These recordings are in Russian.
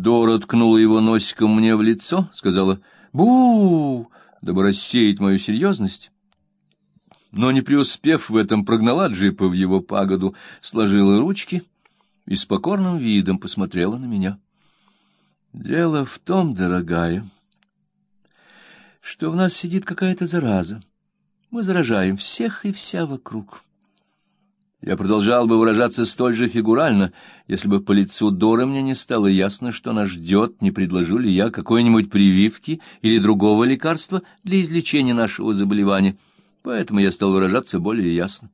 Дора ткнула его носиком мне в лицо, сказала «Бу!», дабы рассеять мою серьезность. Но, не преуспев в этом, прогнала джипа в его пагоду, сложила ручки и с покорным видом посмотрела на меня. «Дело в том, дорогая, что в нас сидит какая-то зараза. Мы заражаем всех и вся вокруг». Я продолжал бы выражаться столь же фигурально, если бы по лицу Доры мне не стало ясно, что нас ждет, не предложу ли я какой-нибудь прививки или другого лекарства для излечения нашего заболевания. Поэтому я стал выражаться более ясно.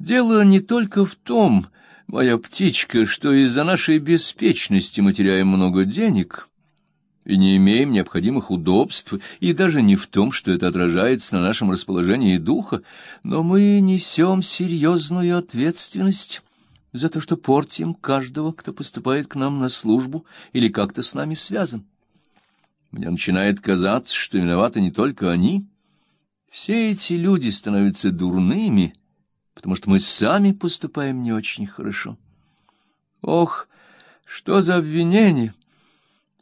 Дело не только в том, моя птичка, что из-за нашей беспечности мы теряем много денег, и не имеем необходимых удобств, и даже не в том, что это отражается на нашем расположении духа, но мы несем серьезную ответственность за то, что портим каждого, кто поступает к нам на службу или как-то с нами связан. Мне начинает казаться, что виноваты не только они. Все эти люди становятся дурными, потому что мы сами поступаем не очень хорошо. Ох, что за обвинение!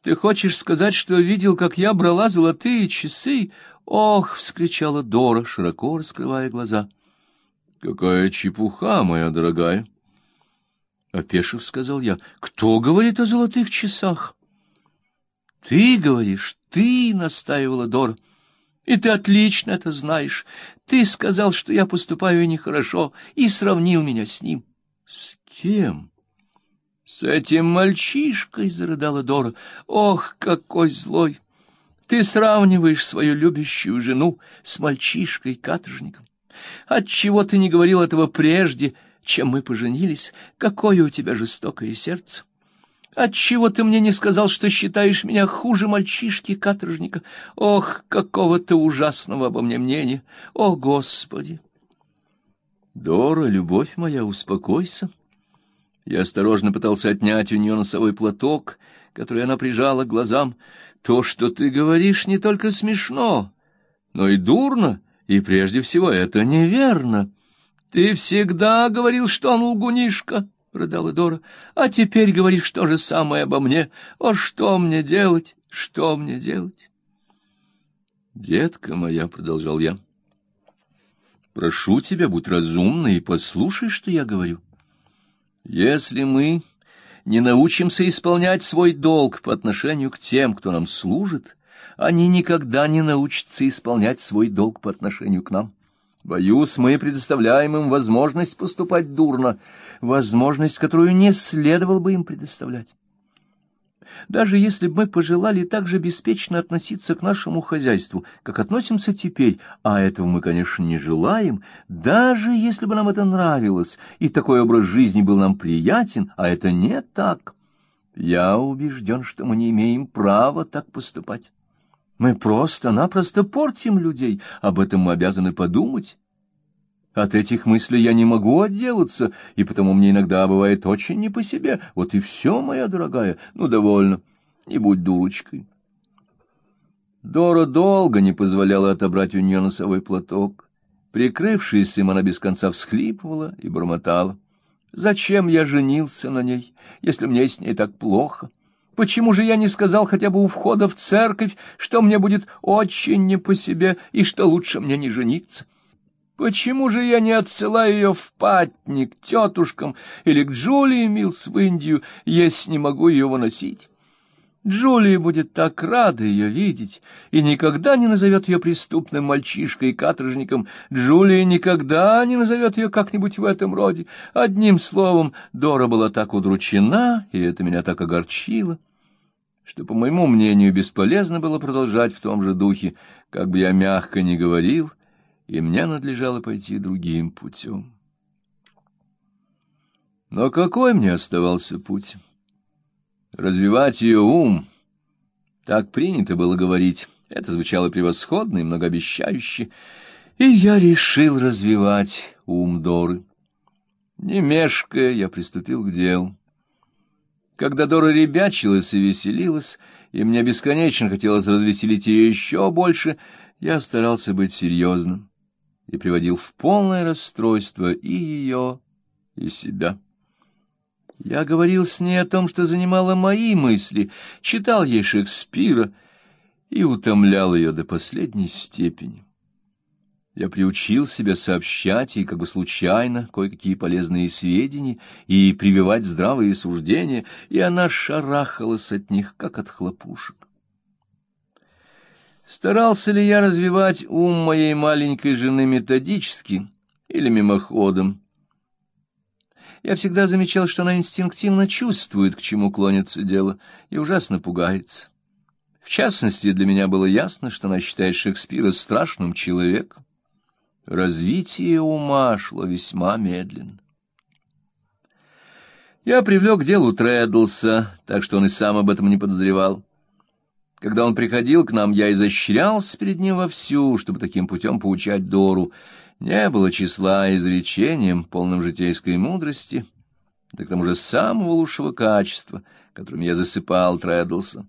Ты хочешь сказать, что видел, как я брала золотые часы? Ох, вскричала Дора, широко раскрывая глаза. Какая чепуха, моя дорогая. Опешив, сказал я. Кто говорит о золотых часах? Ты говоришь, ты, настаивала Дора. И ты отлично это знаешь. Ты сказал, что я поступаю нехорошо, и сравнил меня с ним. С кем? С этим мальчишкой, — зарыдала Дора, — ох, какой злой! Ты сравниваешь свою любящую жену с мальчишкой-каторжником. Отчего ты не говорил этого прежде, чем мы поженились? Какое у тебя жестокое сердце! Отчего ты мне не сказал, что считаешь меня хуже мальчишки-каторжника? Ох, какого ты ужасного обо мне мнения! О, Господи! Дора, любовь моя, успокойся. Я осторожно пытался отнять у нее носовой платок, который она прижала к глазам. То, что ты говоришь, не только смешно, но и дурно, и прежде всего это неверно. Ты всегда говорил, что он лгунишка, — рыдала Дора, — а теперь говоришь то же самое обо мне. О, что мне делать? Что мне делать? Детка моя, — продолжал я, — прошу тебя, будь разумной и послушай, что я говорю. Если мы не научимся исполнять свой долг по отношению к тем, кто нам служит, они никогда не научатся исполнять свой долг по отношению к нам. Боюсь, мы предоставляем им возможность поступать дурно, возможность, которую не следовало бы им предоставлять. Даже если бы мы пожелали так же беспечно относиться к нашему хозяйству, как относимся теперь, а этого мы, конечно, не желаем, даже если бы нам это нравилось, и такой образ жизни был нам приятен, а это не так, я убежден, что мы не имеем права так поступать. Мы просто-напросто портим людей, об этом мы обязаны подумать. От этих мыслей я не могу отделаться, и потому мне иногда бывает очень не по себе. Вот и все, моя дорогая, ну, довольно, не будь дурочкой. Дора долго не позволяла отобрать у нее носовой платок. Прикрывшись им, она без конца всхлипывала и бормотала. «Зачем я женился на ней, если мне с ней так плохо? Почему же я не сказал хотя бы у входа в церковь, что мне будет очень не по себе и что лучше мне не жениться?» Почему же я не отсылаю ее в патник тетушкам или к Джулии Милс в Индию, если не могу ее выносить? Джулия будет так рада ее видеть и никогда не назовет ее преступным мальчишкой и каторжником. Джулия никогда не назовет ее как-нибудь в этом роде. Одним словом, Дора была так удручена, и это меня так огорчило, что, по моему мнению, бесполезно было продолжать в том же духе, как бы я мягко ни говорил, и мне надлежало пойти другим путем. Но какой мне оставался путь? Развивать ее ум. Так принято было говорить. Это звучало превосходно и многообещающе. И я решил развивать ум Доры. Не мешкая, я приступил к делу. Когда Дора ребячилась и веселилась, и мне бесконечно хотелось развеселить ее еще больше, я старался быть серьезным и приводил в полное расстройство и ее, и себя. Я говорил с ней о том, что занимало мои мысли, читал ей Шекспира и утомлял ее до последней степени. Я приучил себя сообщать ей как бы случайно кое-какие полезные сведения и прививать здравые суждения, и она шарахалась от них, как от хлопушек. Старался ли я развивать ум моей маленькой жены методически или мимоходом? Я всегда замечал, что она инстинктивно чувствует, к чему клонится дело, и ужасно пугается. В частности, для меня было ясно, что она считает Шекспира страшным человеком. Развитие ума шло весьма медленно. Я привлек к делу Трэддлса, так что он и сам об этом не подозревал. Когда он приходил к нам, я изощрялся перед ним вовсю, чтобы таким путем поучать Дору. Не было числа изречением, полным житейской мудрости, да к тому же самого лучшего качества, которым я засыпал Трэддлса.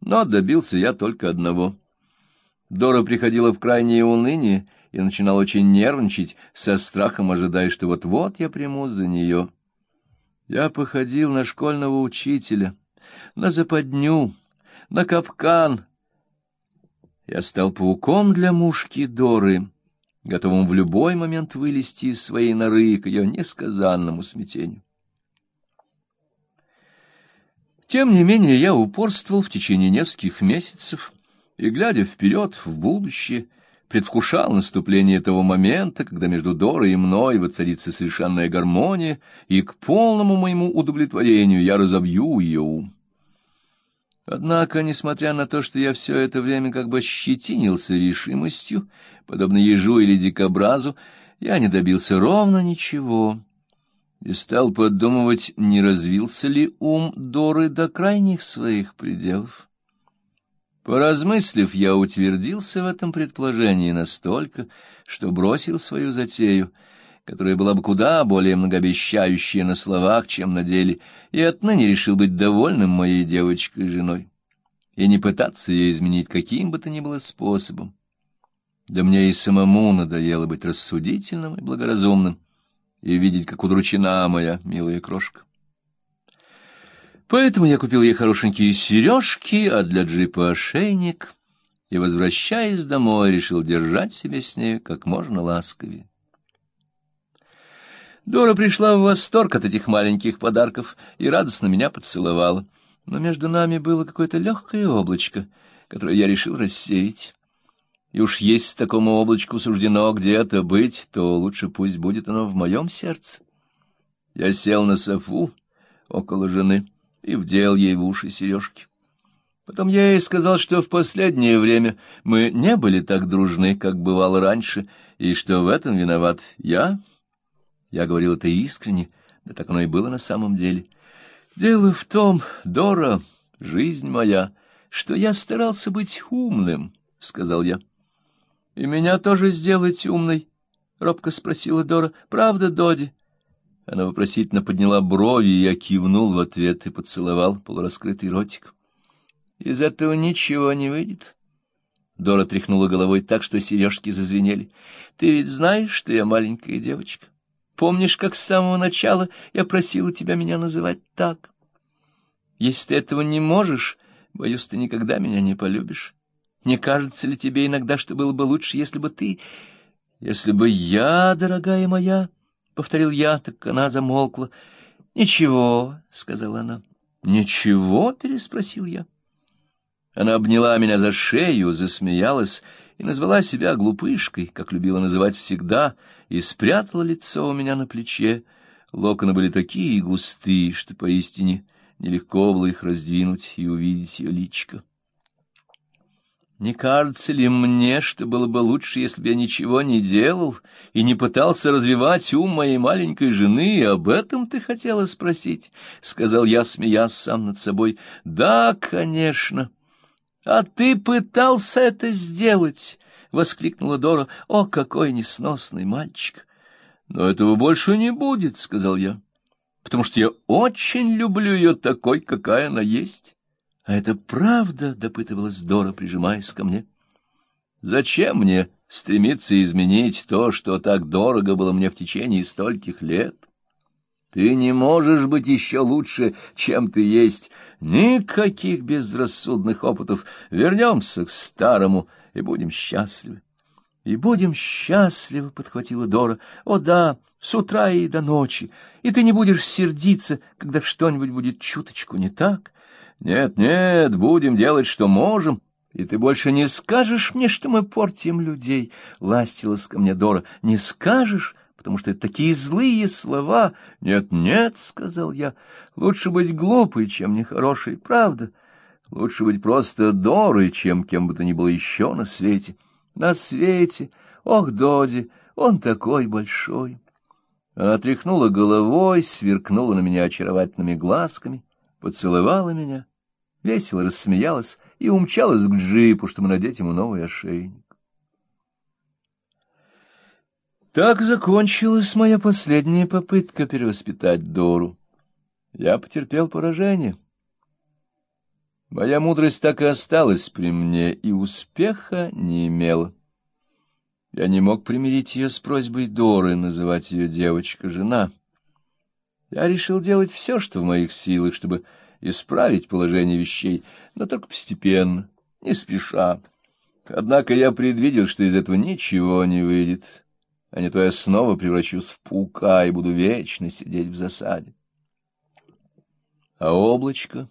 Но добился я только одного. Дора приходила в крайнее уныние, и начинал очень нервничать, со страхом ожидая, что вот-вот я примусь за нее. Я походил на школьного учителя, на западню, на капкан. Я стал пауком для мушки Доры, готовым в любой момент вылезти из своей норы к ее несказанному смятению. Тем не менее, я упорствовал в течение нескольких месяцев, и, глядя вперед, в будущее, предвкушал наступление того момента, когда между Дорой и мной воцарится совершенная гармония, и к полному моему удовлетворению я разобью ее ум. Однако, несмотря на то, что я все это время как бы щетинился решимостью, подобно ежу или дикобразу, я не добился ровно ничего и стал подумывать, не развился ли ум Доры до крайних своих пределов. Поразмыслив, я утвердился в этом предположении настолько, что бросил свою затею, которая была бы куда более многообещающая на словах, чем на деле, и отныне решил быть довольным моей девочкой-женой и не пытаться ее изменить каким бы то ни было способом. Да мне и самому надоело быть рассудительным и благоразумным и видеть, как удручена моя милая крошка. Поэтому я купил ей хорошенькие сережки, а для джипа ошейник, и, возвращаясь домой, решил держать себя с ней как можно ласковее. Дора пришла в восторг от этих маленьких подарков и радостно меня поцеловала. Но между нами было какое-то легкое облачко, которое я решил рассеять. И уж если такому облачку суждено где-то быть, то лучше пусть будет оно в моем сердце. Я сел на софу около жены и вдел ей в уши сережки. Потом я ей сказал, что в последнее время мы не были так дружны, как бывало раньше, и что в этом виноват я. Я говорил это искренне, да так оно и было на самом деле. Дело в том, Дора, жизнь моя, что я старался быть умным, — сказал я. — И меня тоже сделать умной, — робко спросила Дора. — Правда, Доди? Она вопросительно подняла брови, и я кивнул в ответ и поцеловал полураскрытый ротик. Из этого ничего не выйдет. Дора тряхнула головой так, что сережки зазвенели. Ты ведь знаешь, что я маленькая девочка. Помнишь, как с самого начала я просила тебя меня называть так? Если ты этого не можешь, боюсь, ты никогда меня не полюбишь. Не кажется ли тебе иногда, что было бы лучше, если бы ты... Если бы я, дорогая моя... — повторил я, так она замолкла. — Ничего, — сказала она. — Ничего? — переспросил я. Она обняла меня за шею, засмеялась и назвала себя глупышкой, как любила называть всегда, и спрятала лицо у меня на плече. Локоны были такие густые, что поистине нелегко было их раздвинуть и увидеть ее личико. Не кажется ли мне, что было бы лучше, если бы я ничего не делал и не пытался развивать ум моей маленькой жены, об этом ты хотела спросить? — сказал я, смеясь сам над собой. — Да, конечно. — А ты пытался это сделать? — воскликнула Дора. — О, какой несносный мальчик! — Но этого больше не будет, — сказал я, — потому что я очень люблю ее такой, какая она есть. — А это правда? — допытывалась Дора, прижимаясь ко мне. — Зачем мне стремиться изменить то, что так дорого было мне в течение стольких лет? Ты не можешь быть еще лучше, чем ты есть. Никаких безрассудных опытов. Вернемся к старому и будем счастливы. — И будем счастливы, — подхватила Дора. — О да, с утра и до ночи. И ты не будешь сердиться, когда что-нибудь будет чуточку не так. Нет, нет, будем делать, что можем. И ты больше не скажешь мне, что мы портим людей, — ластилась ко мне Дора. — Не скажешь? Потому что это такие злые слова. Нет, нет, — сказал я, — лучше быть глупой, чем нехорошей, правда. Лучше быть просто Дорой, чем кем бы то ни было еще на свете. На свете, ох, Доди, он такой большой. Она тряхнула головой, сверкнула на меня очаровательными глазками, поцеловала меня, весело рассмеялась и умчалась к джипу, чтобы надеть ему новый ошейник. Так закончилась моя последняя попытка перевоспитать Дору. Я потерпел поражение. Моя мудрость так и осталась при мне, и успеха не имела. Я не мог примирить ее с просьбой Доры называть ее девочка-жена. Я решил делать все, что в моих силах, чтобы исправить положение вещей, но только постепенно, не спеша. Однако я предвидел, что из этого ничего не выйдет а не то я снова превращусь в паука и буду вечно сидеть в засаде. А облачко,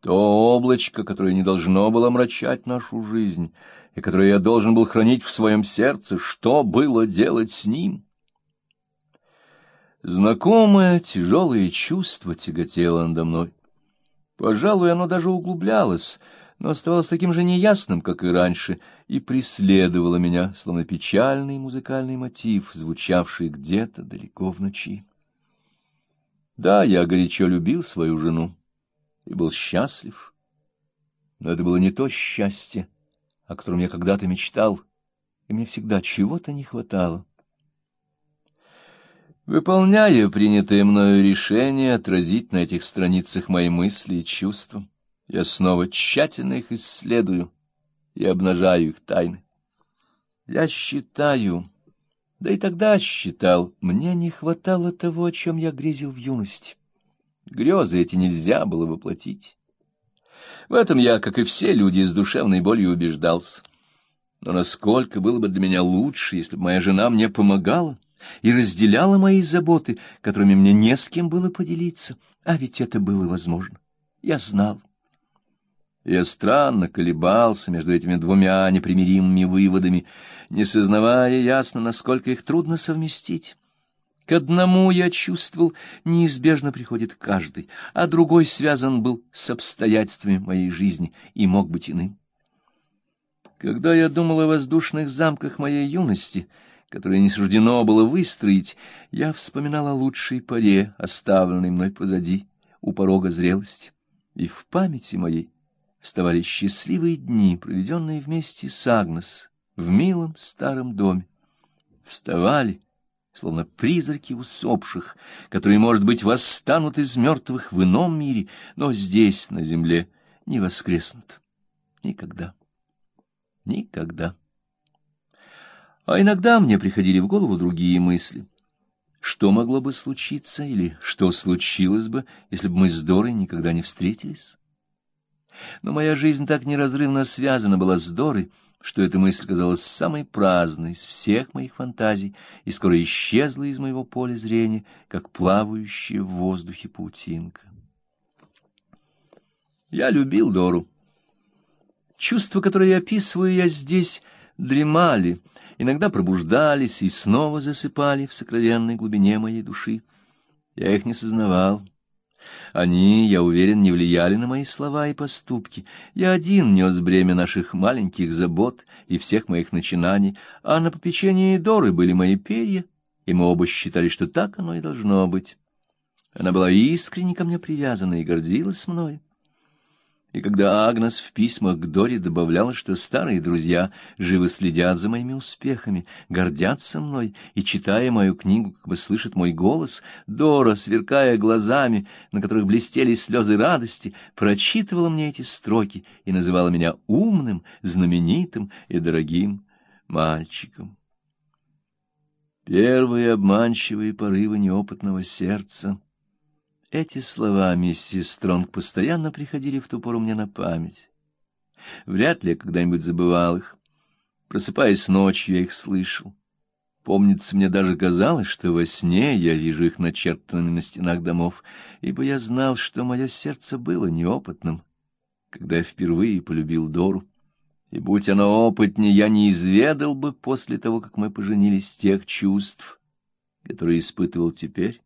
то облачко, которое не должно было мрачать нашу жизнь, и которое я должен был хранить в своем сердце, что было делать с ним? Знакомое тяжелое чувство тяготело надо мной. Пожалуй, оно даже углублялось — но оставалось таким же неясным, как и раньше, и преследовало меня, словно печальный музыкальный мотив, звучавший где-то далеко в ночи. Да, я горячо любил свою жену и был счастлив, но это было не то счастье, о котором я когда-то мечтал, и мне всегда чего-то не хватало. Выполняя принятое мною решение отразить на этих страницах мои мысли и чувства, я снова тщательно их исследую и обнажаю их тайны. Я считаю, да и тогда считал, мне не хватало того, о чем я грезил в юности. Грезы эти нельзя было воплотить. В этом я, как и все люди, с душевной болью убеждался. Но насколько было бы для меня лучше, если бы моя жена мне помогала и разделяла мои заботы, которыми мне не с кем было поделиться, а ведь это было возможно. Я знал. Я странно колебался между этими двумя непримиримыми выводами, не сознавая ясно, насколько их трудно совместить. К одному я чувствовал, неизбежно приходит каждый, а другой связан был с обстоятельствами моей жизни и мог быть иным. Когда я думал о воздушных замках моей юности, которые не суждено было выстроить, я вспоминал о лучшей поре, оставленной мной позади, у порога зрелости, и в памяти моей вставали счастливые дни, проведенные вместе с Агнес в милом старом доме. Вставали, словно призраки усопших, которые, может быть, восстанут из мертвых в ином мире, но здесь, на земле, не воскреснут. Никогда. Никогда. А иногда мне приходили в голову другие мысли. Что могло бы случиться или что случилось бы, если бы мы с Дорой никогда не встретились? Но моя жизнь так неразрывно связана была с Дорой, что эта мысль казалась самой праздной из всех моих фантазий и скоро исчезла из моего поля зрения, как плавающая в воздухе паутинка. Я любил Дору. Чувства, которые я описываю я здесь, дремали, иногда пробуждались и снова засыпали в сокровенной глубине моей души. Я их не сознавал. Они, я уверен, не влияли на мои слова и поступки. Я один нес бремя наших маленьких забот и всех моих начинаний, а на попечении Доры были мои перья, и мы оба считали, что так оно и должно быть. Она была искренне ко мне привязана и гордилась мной. И когда Агнес в письмах к Доре добавляла, что старые друзья живо следят за моими успехами, гордятся мной и, читая мою книгу, как бы слышат мой голос, Дора, сверкая глазами, на которых блестели слезы радости, прочитывала мне эти строки и называла меня умным, знаменитым и дорогим мальчиком. Первые обманчивые порывы неопытного сердца. Эти слова миссис Стронг постоянно приходили в ту пору мне на память. Вряд ли я когда-нибудь забывал их. Просыпаясь ночью, я их слышал. Помнится, мне даже казалось, что во сне я вижу их начертанными на стенах домов, ибо я знал, что мое сердце было неопытным, когда я впервые полюбил Дору. И будь оно опытнее, я не изведал бы после того, как мы поженились тех чувств, которые испытывал теперь.